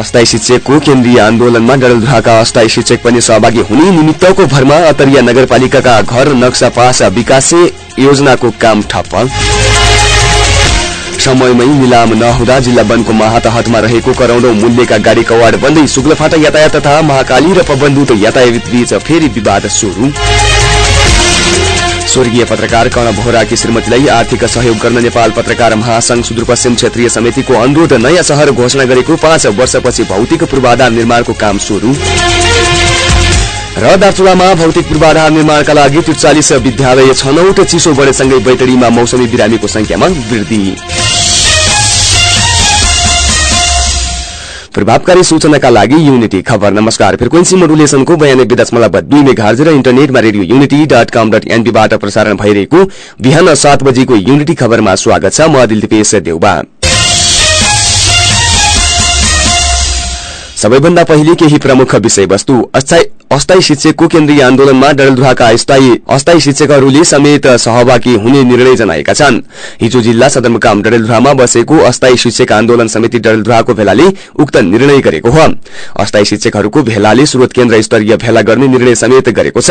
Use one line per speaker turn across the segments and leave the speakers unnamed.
अस्थायी शिक्षकको केन्द्रीय आन्दोलनमा डडेलधुराका अस्थायी शिक्षक पनि सहभागी हुने निमित्तको भरमा अतरिया नगरपालिकाका घर नक्सा पास विकास योजनाको काम ठप्प। समयमै निलाम नहुँदा जिल्ला वनको महातहतमा रहेको करोडौं मूल्यका गाडी कवाड बन्दै शुक्लफाटा यातायात तथा महाकाली र पवनदूत यातायात बीच फेरि विवाद शुरू स्वर्गीय पत्रकार कर्ण बोहराकी श्रीमतीलाई आर्थिक सहयोग गर्न नेपाल पत्रकार महासंघ सुदूरपश्चिम क्षेत्रीय समितिको अनुरोध नयाँ शहर घोषणा गरेको पाँच वर्षपछि भौतिक पूर्वाधार निर्माणको काम शुरू र दार्चुलामा भौतिक पूर्वाधार निर्माणका लागि त्रिचालिस विद्यालय छनौट चिसो बढेसँगै बैतडीमा मौसमी बिरामीको संख्यामा वृद्धि। प्रभावकारी सूचनाका लागि युनिटी खबर। नमस्कार। फ्रिक्वेन्सी मोडुलेसनको बयानब्बे दशमलव दुई मेघार्ज र इन्टरनेटमा radio unity dot com dot एनपीबाट प्रसारण भइरहेको बिहान सात बजीको युनिटी खबरमा स्वागत छ। म दिलदीपेश देउबा। सबैभन्दा पहिले केही प्रमुख विषयवस्तु अस्थायी शिक्षकको केन्द्रीय आन्दोलनमा डडेलधुराका अस्थायी शिक्षकहरूले समेत सहभागी हुने निर्णय जनाएका छन्। हिजो जिल्ला सदरमुकाम डडेलधुरामा बसेको अस्थायी शिक्षक आन्दोलन समिति डडेलधुराको भेलाले उक्त निर्णय गरेको हो। अस्थायी शिक्षकहरूको भेलाले स्रोत केन्द्र स्तरीय भेला गर्ने निर्णय समेत गरेको छ।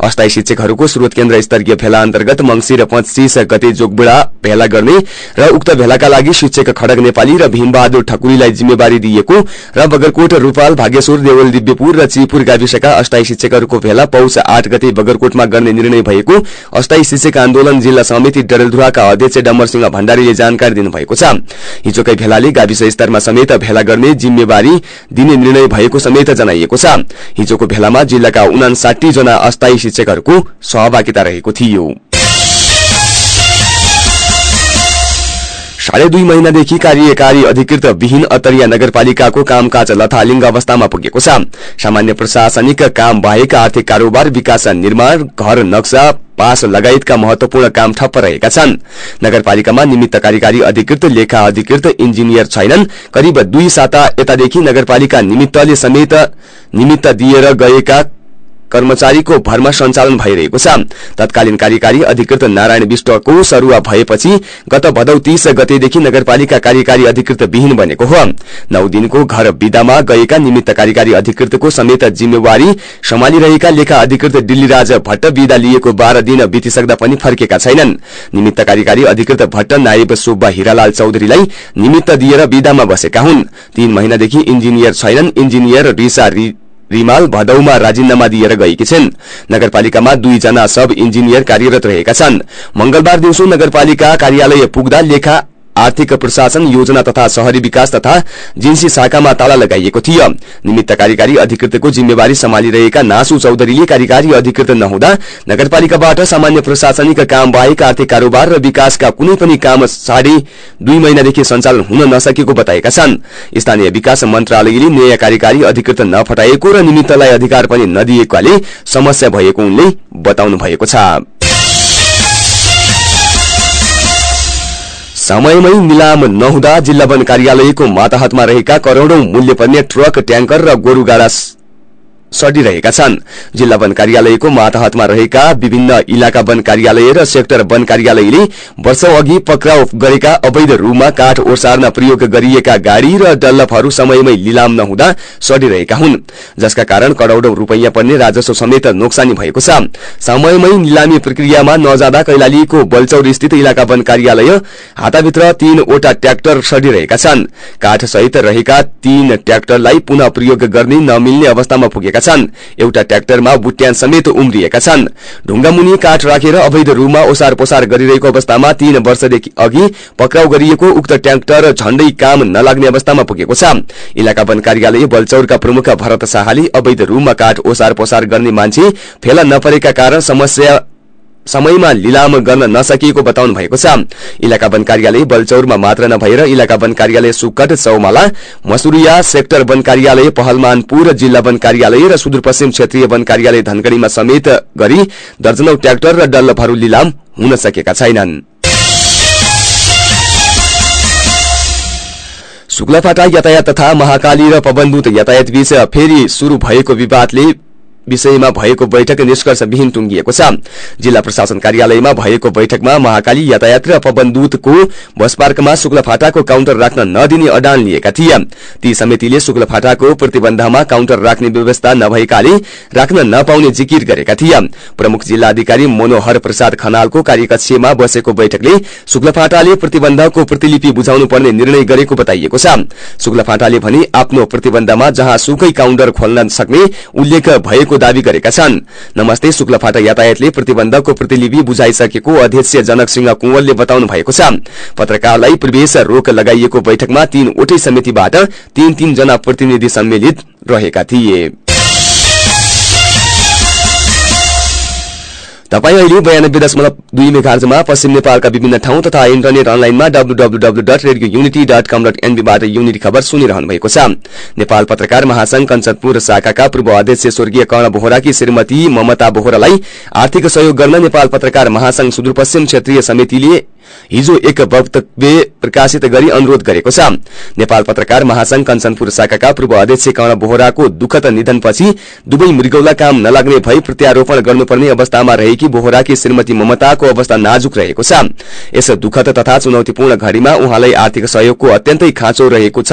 अस्थायी शिक्षकहरूको स्रोत केन्द्र स्तरीय भेला अन्तर्गत मंगिर पच्चीस गते जोगबुडा भेला गर्ने र उक्त भेलाका लागि शिक्षक खडग नेपाली र भीमबहादुर ठकुरीलाई जिम्मेवारी दिएको र बगरकोट रूपाल भागेश्वर देवल दिव्यपुर र चिपुर गाविसका अस्थायी शिक्षकहरूको भेला पौष आठ गते बगरकोटमा गर्ने निर्णय भएको अस्थायी शिक्षक आन्दोलन जिल्ला समिति डडेलधुराका अध्यक्ष डम्बर सिंह भण्डारीले जानकारी दिनुभएको छ। हिजोकै भेलाले गाविस स्तरमा समेत भेला गर्ने जिम्मेवारी दिने निर्णय भएको समेत जनाइएको छ। हिजोको भेलामा जिल्लाका उनासाठी जना अस्थायी शिक्षकहरूको सहभागिता रहेको थियो। साढे दुई महिनादेखि कार्यकारी अधिकृत विहीन अतरिया नगरपालिकाको कामकाज लथालिङ्ग अवस्थामा पुगेको छ। सामान्य प्रशासनिक काम बाहेक आर्थिक कारोबार विकास निर्माण घर नक्सा पास लगायतका महत्वपूर्ण काम ठप्प रहेका छन्। नगरपालिकामा निमित्त कार्यकारी अधिकृत लेखा अधिकृत इन्जिनियर छैनन्। करिब दुई साता यतादेखि नगरपालिका निमित्तले समेत निमित्त दिएर गएका कर्मचारीको भरमा सञ्चालन भइरहेको छ। तत्कालीन कार्यकारी अधिकृत नारायण विष्टको सरूवा भएपछि गत भदौ तीस गतेदेखि नगरपालिका कार्यकारी अधिकृत विहीन बनेको हो। नौ दिनको घर विदामा गएका निमित्त कार्यकारी अधिकृतको समेत जिम्मेवारी सम्हालिरहेका लेखा अधिकृत दिल्लीराज भट्ट विदा लिएको बाह्र दिन बितिसक्दा पनि फर्केका छैनन्। निमित्त कार्यकारी अधिकृत भट्ट नायब सुब्बा हिरालाल चौधरीलाई निमित्त दिएर विदामा बसेका हुन्। तीन महिनादेखि इन्जिनियर छैनन्। इन्जिनियर रिसा रिमाल भदौमा राजीनामा दिएर गएकी छिन्। नगरपालिकामा दुईजना सब इन्जिनियर कार्यरत रहेका छन्। मंगलबार दिउँसो नगरपालिका कार्यालय पुग्दा लेखा आर्थिक प्रशासन योजना तथा शहरी विकास तथा जिन्सी शाखामा ताला लगाइएको थियो। निमित्त कार्यकारी अधिकृतको जिम्मेवारी सम्हालिरहेका नासु चौधरीले कार्यकारी अधिकृत नहुँदा नगरपालिकाबाट सामान्य प्रशासनिक काम बाहेक आर्थिक कारोबार र विकासका कुनै पनि काम साढे दुई महिनादेखि सञ्चालन हुन नसकेको बताएका छन्। स्थानीय विकास मन्त्रालयले नयाँ कार्यकारी अधिकृत नफटाएको र निमित्तलाई अधिकार पनि नदिएकाले समस्या भएको उनले बताउनु भएको छ। समयमै निलाम नहुँदा जिल्ला वन कार्यालयको माताहतमा रहेका करोड़ौं मूल्य पर्ने ट्रक ट्याङ्कर र गोरूगाडा सडिरहेका छन्। जिल्ला वन कार्यालयको माताहतमा रहेका विभिन्न इलाका वन कार्यालय र सेक्टर वन कार्यालयले वर्षौं अघि पक्राउ गरेका अवैध रूपमा काठ ओसार्न प्रयोग गरिएका गाड़ी र डल्लफहरू समयमै लिलाम नहुँदा सडिरहेका हुन्। जसका कारण करोड़ौं रूपियाँ पर्ने राजस्व समेत नोक्सानी भएको छ। समयमै निलामी प्रक्रियामा नजाँदा कैलालीको बलचौर स्थित इलाका वन कार्यालय हाताभित्र तीनवटा ट्र्याक्टर सडिरहेका छन्। काठ सहित रहेका तीन ट्र्याक्टरलाई पुनः प्रयोग गर्ने नमिल्ने अवस्थामा पुगेका छन्। एउटा ट्र्याक्टरमा बुट्यान समेत उम्रिएका छन्। ढुङ्गामुनि काठ राखेर अवैध रूपमा ओसार पोसार गरिरहेको अवस्थामा तीन वर्षदेखि अघि पक्राउ गरिएको उक्त ट्र्याक्टर झण्डै काम नलाग्ने अवस्थामा पुगेको छ। इलाका वन कार्यालय बलचौरका प्रमुख भरत शाहले अवैध रूपमा काठ ओसार गर्ने मान्छे फेला नपरेका कारण समस्या समयमा लिलाम गर्न नसकिएको बताउनु भएको छ। इलाका वन कार्यालय बलचौरमा मात्र नभएर इलाका वन कार्यालय सुकट चौमाला मसुरिया सेक्टर वन कार्यालय पहलमानपुर जिल्ला वन कार्यालय र सुदूरपश्चिम क्षेत्रीय वन कार्यालय धनगढ़ीमा समेत गरी दर्जनौ ट्र्याक्टर र डल्लभहरू लिलाम हुन सकेका छैनन्। शुक्लाफाटा यातायात तथा महाकाली र पवनदूत यातायात बीच फेरि शुरू भएको विवादले विषयमा भएको बैठक निष्कर्षविहीन टुंगिएको छ। जिल्ला प्रशासन कार्यालयमा भएको बैठकमा महाकाली यातायात र पवनदूतको बस पार्कमा शुक्ल फाटाको काउन्टर राख्न नदिने अडान लिएका थिए। ती समितिले शुक्ल फाटाको प्रतिबन्धमा काउन्टर राख्ने व्यवस्था नभएकाले राख्न नपाउने जिकिर गरेका थिए। प्रमुख जिल्ला अधिकारी मनोहर प्रसाद खनालको कार्यकक्षमा बसेको बैठकले शुक्ल फाटाले प्रतिबन्धको प्रतिलिपि बुझाउनु पर्ने निर्णय गरेको बताइएको छ। शुक्ल फाटाले भने आफ्नो प्रतिबन्धमा जहाँ सुकै काउन्टर खोल्न सक्ने उल्लेख भएको गरेको दावी गरेका छन्। नमस्ते शुक्ल फाटा यातायातले प्रतिबन्धकको प्रतिलिपि बुझाइसकेको अध्यक्ष जनक सिंह कुंवरले बताउनु भएको छ। पत्रकारलाई प्रवेश रोक लगाइएको बैठकमा तीनवटै समितिबाट तीन तीन जना प्रतिनिधि सम्मिलित रहेका थिए। तपाईँ अहिले बयानब्बे दशमलव दुई मेघार्जमा पश्चिम नेपालका विभिन्न ठाउँ तथा इन्टरनेट अनलाइनमा W W W dot radio unity dot com dot एनबीबाट unity खबर सुनिरहनु भएको छ। नेपाल पत्रकार महासंघ कञ्चनपुर शाखाका पूर्व अध्यक्ष स्वर्गीय कर्ण बोहराकी श्रीमती ममता बोहरालाई आर्थिक सहयोग गर्न नेपाल पत्रकार महासंघ सुदूरपश्चिम क्षेत्रीय समितिले हिजो एक वक्तव्य प्रकाशित गरी अनुरोध गरेको छ। नेपाल पत्रकार महासंघ कञ्चनपुर शाखाका पूर्व अध्यक्ष कर्ण बोहराको दुःखद निधनपछि दुवै मृगौला काम नलाग्ने भई प्रत्यारोपण गर्नुपर्ने अवस्थामा रहेकी बोहराकी श्रीमती ममताको अवस्था नाजुक रहेको छ। यस दुःखद तथा चुनौतीपूर्ण घड़ीमा उहाँलाई आर्थिक सहयोगको अत्यन्तै खाँचो रहेको छ।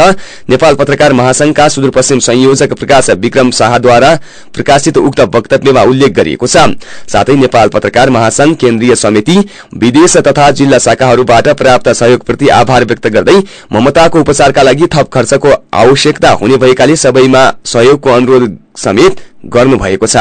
नेपाल पत्रकार महासंघका सुदूरपश्चिम संयोजक प्रकाश विक्रम शाहद्वारा प्रकाशित उक्त वक्तव्यमा उल्लेख गरिएको छ। साथै नेपाल पत्रकार महासंघ केन्द्रीय समिति विदेश तथा जिल्ला शाखाहरूबाट प्राप्त सहयोगप्रति आभार व्यक्त गर्दै ममताको उपचारका लागि थप खर्चको आवश्यकता हुने भएकाले सबैमा सहयोगको अनुरोध समेत गर्नुभएको छ।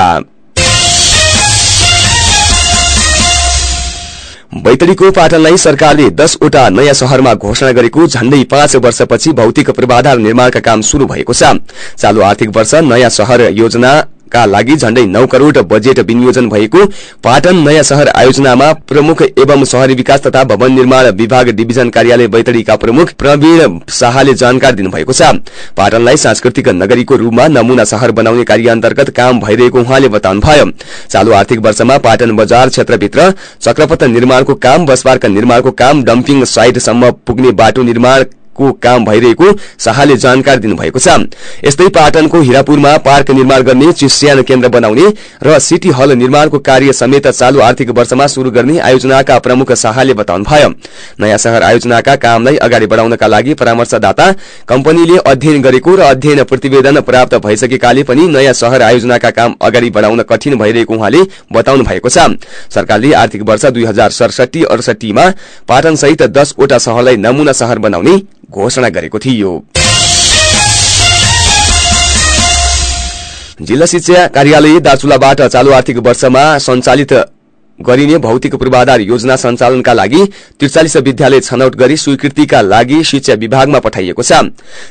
बैतडीको पाटनलाई सरकारले दसवटा नयाँ शहरमा घोषणा गरेको झण्डै पाँच वर्षपछि भौतिक पूर्वाधार निर्माणका काम शुरू भएको छ। चालू आर्थिक वर्ष नयाँ शहर योजना का लागि झण्डै नौ करोड़ बजेट विनियोजन भएको पाटन नयाँ शहर आयोजनामा प्रमुख एवं शहरी विकास तथा भवन निर्माण विभाग डिभिजन कार्यालय बैतडीका प्रमुख प्रवीण शाहले जानकारी दिनुभएको छ। पाटनलाई सांस्कृतिक नगरीको रूपमा नमूना शहर बनाउने कार्य अन्तर्गत काम भइरहेको उहाँले बताउनुभयो। चालू आर्थिक वर्षमा पाटन बजार क्षेत्रभित्र चक्रपथ निर्माणको काम बस पार्क निर्माणको काम डम्पिङ साइटसम्म पुग्ने बाटो निर्माण को काम भइरहेको शाहले जानकारी दिनुभएको छ। यस्तै पाटनको हिरापुरमा पार्क निर्माण गर्ने चिस्यान केन्द्र बनाउने र सिटी हल निर्माणको कार्य समेत चालू आर्थिक वर्षमा शुरू गर्ने आयोजनाका प्रमुख शाहले बताउनुभयो। नयाँ शहर आयोजनाका कामलाई अगाडि बढ़ाउनका लागि परामर्शदाता कम्पनीले अध्ययन गरेको र अध्ययन प्रतिवेदन प्राप्त भइसकेकाले पनि नयाँ शहर आयोजनाका काम अगाडि बढ़ाउन कठिन भइरहेको उहाँले बताउनु भएको छ। सरकारले आर्थिक वर्ष दुई हजार सडसठी अडसठीमा पाटनसहित दसवटा शहरलाई नमूना शहर बनाउने घोषणा गरेको थियो। जिल्ला शिक्षा कार्यालय दार्चुलाबाट चालू आर्थिक वर्षमा सञ्चालित गरिने भौतिक पूर्वाधार योजना सञ्चालनका लागि त्रिचालिस विद्यालय छनौट गरी स्वीकृतिका लागि शिक्षा विभागमा पठाइएको छ।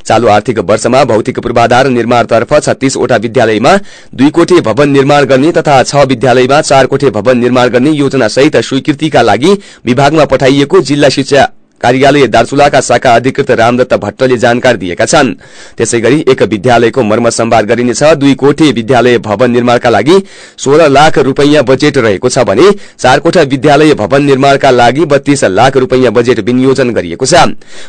चालू आर्थिक वर्षमा भौतिक पूर्वाधार निर्माणतर्फ छत्तीसवटा विद्यालयमा दुई कोठे भवन निर्माण गर्ने तथा छ विद्यालयमा चार कोठे भवन निर्माण गर्ने योजना सहित स्वीकृतिका लागि विभागमा पठाइएको जिल्ला शिक्षा कार्यालय दार्चुलाका शाखा अधिकृत रामदत्त भट्टले जानकारी दिएका छन्। त्यसै गरी एक विद्यालयको मर्म सम्वाद गरिनेछ। दुई कोठे विद्यालय भवन निर्माणका लागि सोह्र लाख रूपियाँ बजेट रहेको छ भने चार कोठा विद्यालय भवन निर्माणका लागि बत्तीस लाख रूपियाँ बजेट विनियोजन गरिएको छ।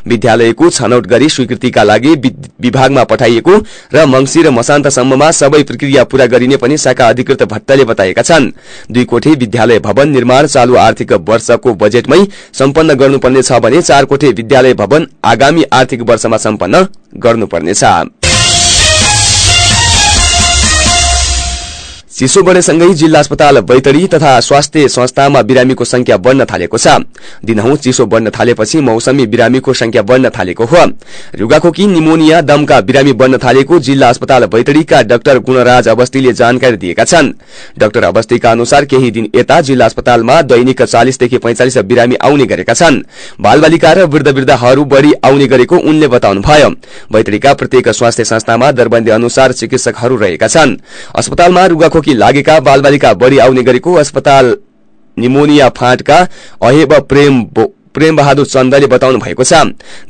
विद्यालयको छनौट गरी स्वीकृतिका लागि विभागमा पठाइएको र मंगिर मसान्तसम्ममा सबै प्रक्रिया पूरा गरिने पनि शाखा अधिकृत भट्टले बताएका छन्। दुई कोठे विद्यालय भवन निर्माण चालू आर्थिक वर्षको बजेटमै सम्पन्न गर्नुपर्नेछ भने चार कोठे विद्यालय भवन आगामी आर्थिक वर्षमा सम्पन्न गर्नुपर्नेछ। चिसो बढेसँगै जिल्ला अस्पताल बैतडी तथा स्वास्थ्य संस्थामा बिरामीको संख्या बढ़न थालेको छ। दिनहौ चिसो बढ़न थालेपछि मौसमी बिरामीको संख्या बढ़न थालेको हो। रुगाखोकी निमोनिया दमका बिरामी बढ़न थालेको जिल्ला अस्पताल बैतडीका डाक्टर गुणराज अवस्थीले जानकारी दिएका छन्। डाक्टर अवस्थीका अनुसार केही दिन यता जिल्ला अस्पतालमा दैनिक चालिसदेखि पैंचालिस बिरामी आउने गरेका छन्। बालबालिका र वृद्ध वृद्धहरू बढ़ी आउने गरेको उनले बताउनुभयो। बैतडीका प्रत्येक स्वास्थ्य संस्थामा दरबन्दी अनुसार चिकित्सकहरू रहेका छन्। अस्पतालमा रुगाखोकी रोगकी लागेका बालबालिका बढ़ी आउने गरेको अस्पताल निमोनिया फाँटका अहेब प्रेम प्रेम बहादुर चन्दले बताउनु भएको छ।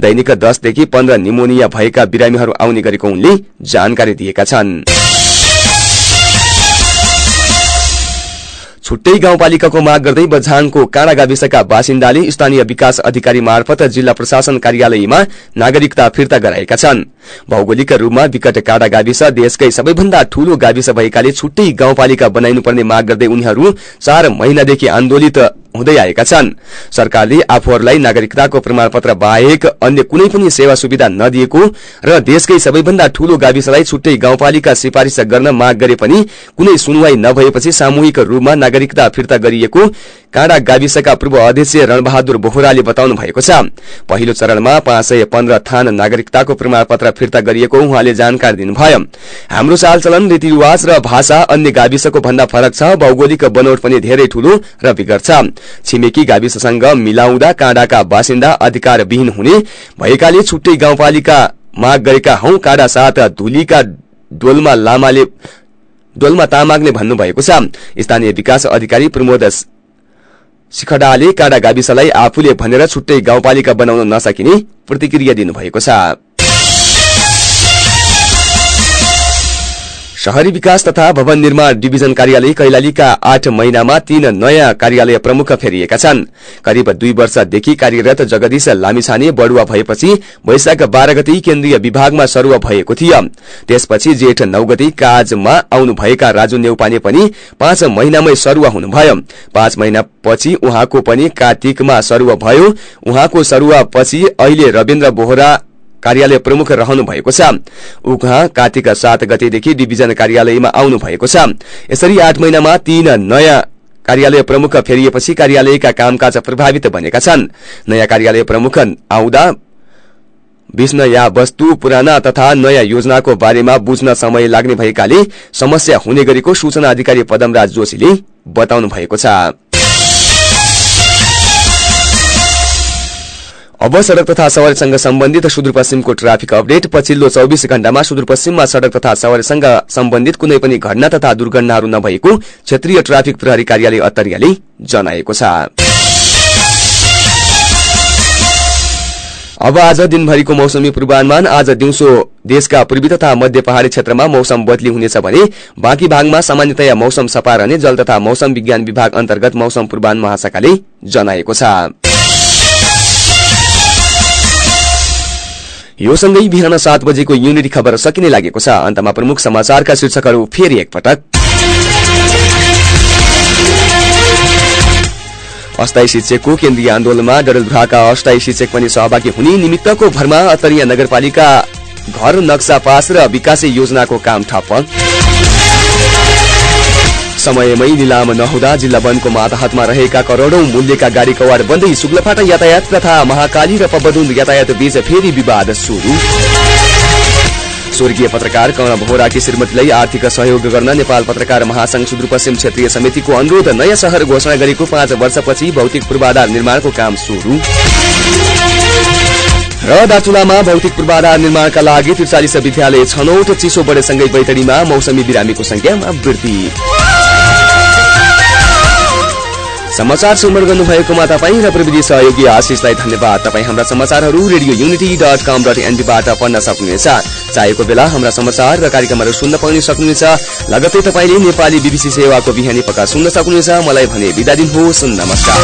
दैनिक दसदेखि पन्ध्र निमोनिया भएका बिरामीहरू आउने गरेको उनले जानकारी दिएका छन्। छुट्टै गाउँपालिकाको माग गर्दै बझाङको काँडा गाविसका बासिन्दाले स्थानीय विकास अधिकारी मार्फत जिल्ला प्रशासन कार्यालयमा नागरिकता फिर्ता गराएका छन्। भौगोलिक रूपमा विकट काँडा गाविस देशकै सबैभन्दा ठूलो गाविस भएकाले छुट्टै गाउँपालिका बनाइनुपर्ने माग गर्दै उनीहरू चार महिनादेखि आन्दोलित हुँदै छन्। सरकारले आफूहरूलाई नागरिकताको प्रमाणपत्र बाहेक अन्य कुनै पनि सेवा सुविधा नदिएको र देशकै सबैभन्दा ठूलो गाविसलाई छुट्टै गाउँपालिका सिफारिश गर्न माग गरे पनि कुनै सुनवाई नभएपछि सामूहिक रूपमा नागरिकता फिर्ता गरिएको काँडा गाविसका पूर्व अध्यक्ष रणबहादुर बोहराले बताउनु भएको छ। पहिलो चरणमा पाँच सय पन्ध्र थान नागरिकताको प्रमाणपत्र फिर्ता गरिएको उहाँले जानकारी दिनुभयो। हाम्रो चालचलन रीतिरिवाज र भाषा अन्य गाविसको भन्दा फरक छ। भौगोलिक बनोट पनि धेरै ठूलो र विगत छ। छिमेकी गाविससँग मिलाउँदा काँडाका बासिन्दा अधिकारविहीन हुने भएकाले छुट्टै गाउँपालिका माग गरेका हौ। काँडा साथ धुलीका डोलमा लामाले डोलमा तामाङले भन्नुभएको छ। स्थानीय विकास अधिकारी प्रमोद शिखडाले काँडा गाविसलाई आफूले भनेर छुट्टै गाउँपालिका बनाउन नसकिने प्रतिक्रिया दिनुभएको छ। शहरी विकास तथा भवन निर्माण डिभिजन कार्यालय कैलालीका आठ महिनामा तीन नयाँ कार्यालय प्रमुख फेरिएका छन्। करिब दुई वर्षदेखि कार्यरत जगदीश लामिछाने बढुवा भएपछि वैशाख बाह्र गति केन्द्रीय विभागमा सरुवा भएको थियो। त्यसपछि जेठ नौ गति काजमा आउनुभएका राजु नेउपाने पनि पाँच महिनामै सरुवा हुनुभयो। पाँच महिनापछि उहाँको पनि कार्तिकमा सरुवा भयो। उहाँको सरुवा पछि अहिले रविन्द्र बोहरा कार्यालय प्रमुख रहनु भएको छ। उहाँ कार्तिक सात गतेदेखि डिभिजन कार्यालयमा आउनु भएको छ। यसरी आठ महिनामा तीन नयाँ कार्यालय प्रमुख फेरिएपछि कार्यालयका कामकाज प्रभावित बनेका छन्। नयाँ कार्यालय प्रमुख आउँदा विष्ण या वस्तु पुराना तथा नयाँ योजनाको बारेमा बुझ्न समय लाग्ने भएकाले समस्या हुने गरेको सूचना अधिकारी पदमराज जोशीले बताउनु भएको छ। अब सड़क तथा सवारीसँग सम्बन्धित सुदूरपश्चिमको ट्राफिक अपडेट पछिल्लो चौबिस घण्टामा सुदूरपश्चिममा सड़क तथा सवारीसँग सम्बन्धित कुनै पनि घटना तथा दुर्घटनाहरू नभएको क्षेत्रीय ट्राफिक प्रहरी कार्यालय अत्तरियाले जनाएको छ। अब आज दिनभरिको मौसमी पूर्वानुमान आज दिउँसो देशका पूर्वी तथा मध्य पहाड़ी क्षेत्रमा मौसम बदली हुनेछ भने बाँकी भागमा सामान्यतया मौसम सफा रहने जल तथा मौसम विज्ञान विभाग अन्तर्गत मौसम पूर्वानुमान महाशाखाले जनाएको छ। यो सँगै बिहान सात बजेको युनिटी खबर सकिने लागेको छ। अन्तमा प्रमुख समाचारका शीर्षकहरू फेरि एकपटक। अस्थायी शिक्षकको केन्द्रीय आन्दोलनमा डडेलधुराका अस्थायी शिक्षक पनि सहभागी हुने निमित्तको भरमा अतरिया नगरपालिका घर नक्सा पास र विकासे योजनाको काम ठप्प। समयमै निलाम नहुँदा जिल्ला वनको माताहतमा रहेका करोड़ौं मूल्यका गाडी कवाड बन्दै शुक्लफाटा यातायात तथा महाकाली र पबदुन्द यातायात बीच फेरि विवाद सुरु। स्वर्गीय पत्रकार कर्ण भोराकी श्रीमतीलाई आर्थिक सहयोग गर्न नेपाल पत्रकार महासंघ सुदूरपश्चिम क्षेत्रीय समितिको अनुरोध नयाँ शहर घोषणा गरेको पाँच वर्षपछि भौतिक पूर्वाधार निर्माणको काम सुरु। र दार्चुलामा भौतिक पूर्वाधार निर्माणका लागि त्रिचालिस विद्यालय छनौट चिसो बढेसँगै बैतडीमा मौसमी बिरामीको संख्यामा वृद्धि। समाचार सुमर गर्नुभएकोमा तपाईँ र प्रविधि सहयोगी आशिषलाई धन्यवाद। तपाईँ हाम्रा समाचारहरू radio unity dot com dot एनपीबाट पढ्न सक्नुहुनेछ। चाहेको बेला हाम्रा समाचार र कार्यक्रमहरू सुन्न पाउन सक्नुहुनेछ। लगतै तपाईँले नेपाली बिबिसी सेवाको बिहानी पक्का सुन्न सक्नुहुनेछ। मलाई भने बिदा दिनुहोस्। नमस्कार।